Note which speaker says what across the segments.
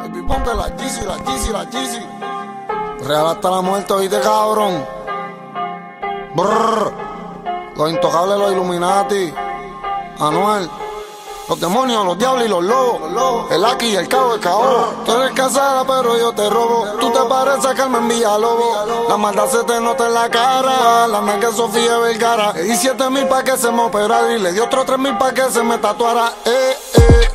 Speaker 1: Baby, ponte la Yeezy, la Yeezy, la Yeezy. Real hasta la muerte, oíste, cabrón. Brrr. Los intocables, los Illuminati. Anuel. Los demonios, los diablos y los lobos. El aquí y el cabo, el cabo. Tú eres casada, pero yo te robo. Tú te pareces a Carmen Villalobos. La maldad se te nota en la cara. La nega Sofía Vergara. Di siete mil pa' que se me operara. Y le di otro tres mil pa' que se me tatuara. Eh, eh.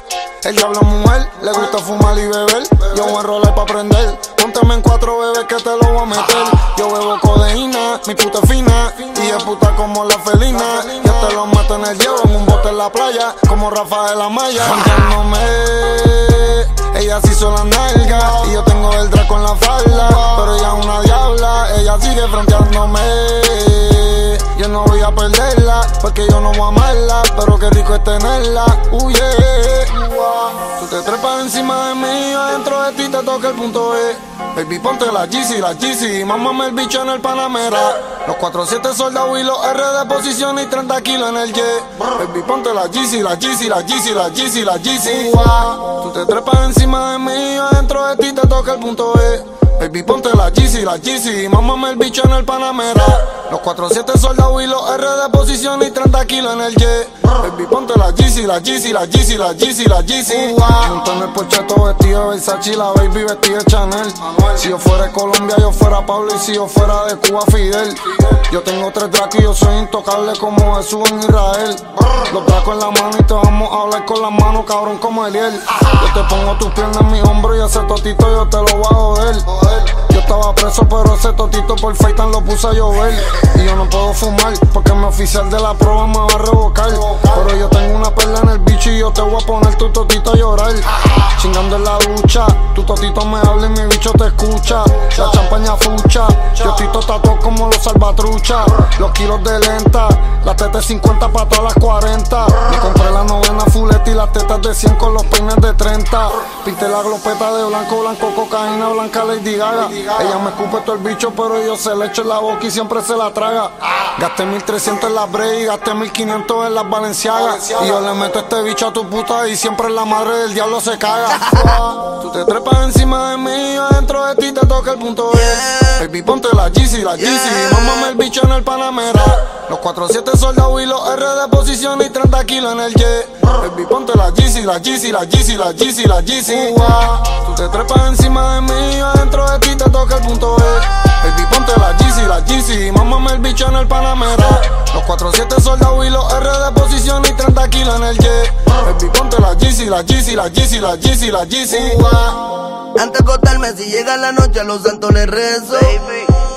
Speaker 1: El diablo es mujer, le gusta fumar y beber. Yo voy a enrolar pa' prender. Pónteme en cuatro bebés que te lo voy a meter. Yo bebo codeína, mi puta es fina. Y es puta como la felina. Yo te lo mato en el hielo, en un en la playa. Como Rafael Amaya. Cantándome. Ella se hizo la nalga. Y yo tengo el draco en la falda. Pero ella es una diabla. Ella sigue fronteándome. Yo no voy a perderla, porque yo no voy a amarla, pero qué rico es tenerla. Yeah. Encima de mí, adentro de ti te toca el punto E. Baby, ponte la Yeezy, la Yeezy, mámame el bicho en el Panamera. Los 47 soldados y los R de posición y 30 kilos en el jet. Baby, ponte la Yeezy, la Yeezy, la Yeezy, la Yeezy, la Yeezy. Tú te trepas encima de mí, adentro de ti te toca el punto E. Baby, ponte la Yeezy, la Yeezy, mámame el bicho en el Panamera. Los 47 soldados y los R de posición y 30 kilos en el jet. Baby, ponte la Yeezy, la Yeezy, la Yeezy, la Yeezy, la Yeezy. Monto en el porcheto vestido de Versace, la baby vestida de Chanel. Si yo fuera de Colombia, yo fuera Pablo y si yo fuera de Cuba, Fidel. Yo tengo tres dracos y yo soy intocable como Jesús en Israel. Los dracos en la mano y te vamos a hablar con las manos, cabrón, como Eliel. Yo te pongo tus piernas en mi hombro y ese totito yo te lo voy a joder. Yo estaba preso, pero ese totito por Faitan lo puse a llover. Y yo no puedo fumar, porque mi oficial de la prueba me va a revocar. Pero yo tengo una perla en el bicho y yo te voy a poner tu totito a llorar. Chingando en la ducha, tu totito me habla y mi bicho te escucha. La champaña fucha, yo estoy tatuado como los salvatruchas. Los kilos de lenta, la teta es 50 para todas las 40. Me compré la novena las tetas de 100 con los peines de 30. Pinté la glopeta de blanco, blanco, cocaína, blanca Lady Gaga. Ella me escupe todo el bicho, pero yo se le echo en la boca y siempre se la traga. Gasté 1300 en las Bray y gasté 1500 en las Valenciagas. Y yo le meto este bicho a tu puta y siempre la madre del diablo se caga. Tú te trepas encima de mí, yo adentro de ti te toca el punto E. Baby, ponte la Yeezy, la Yeezy, mámame el bicho en el Panamera. Los 47 soldados y los R de posición y 30 kilos en el jet. Baby, ponte la Yeezy, la Yeezy, la Yeezy, la Yeezy, la Yeezy. Tú te trepas encima de mí, adentro de ti te toca el punto E. Baby, ponte la Yeezy, la Yeezy, mámame el bicho en el Panamera. Los 47 soldados y los R de posición y 30 kilos en el jet. Baby, ponte la Yeezy, la Yeezy, la Yeezy, la Yeezy, la Yeezy.
Speaker 2: Antes de acostarme, si llega la noche, a los santos les rezo.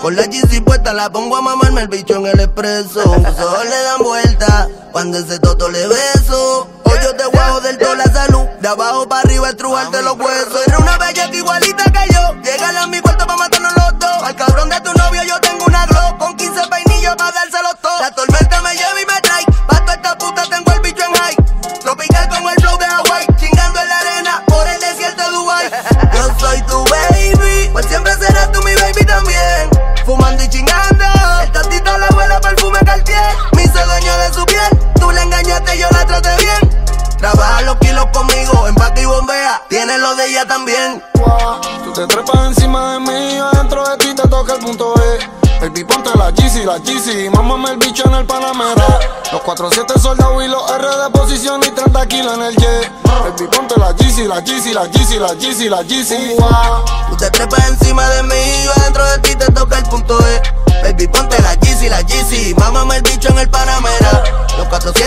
Speaker 2: Con la Yeezy puesta, la pongo a mamarme el bicho en el expreso. Sus ojos le dan vuelta cuando ese toto le beso. Hoyo de guajo del todo la salud. De abajo para arriba, estrujarte los huesos. Era una bella que igualita que ella, tiene lo de ella también. Wow. Tú te trepas encima de mí, adentro de ti te toca el punto E. Baby, ponte la GC, la GC, mámame el bicho en el Panamera. Los 4-7 soldados y los R de posición y 30 kilos en el Y. Baby, ponte la GC, la GC, la GC, la GC, la GC. Wow.
Speaker 1: Tú te trepas encima de mí, adentro de ti te toca el punto E. Baby, ponte la GC, la GC, mámame el bicho en el Panamera. Los 4-7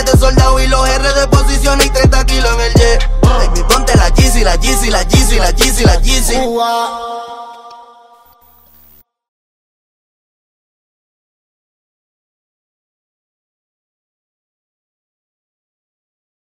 Speaker 2: は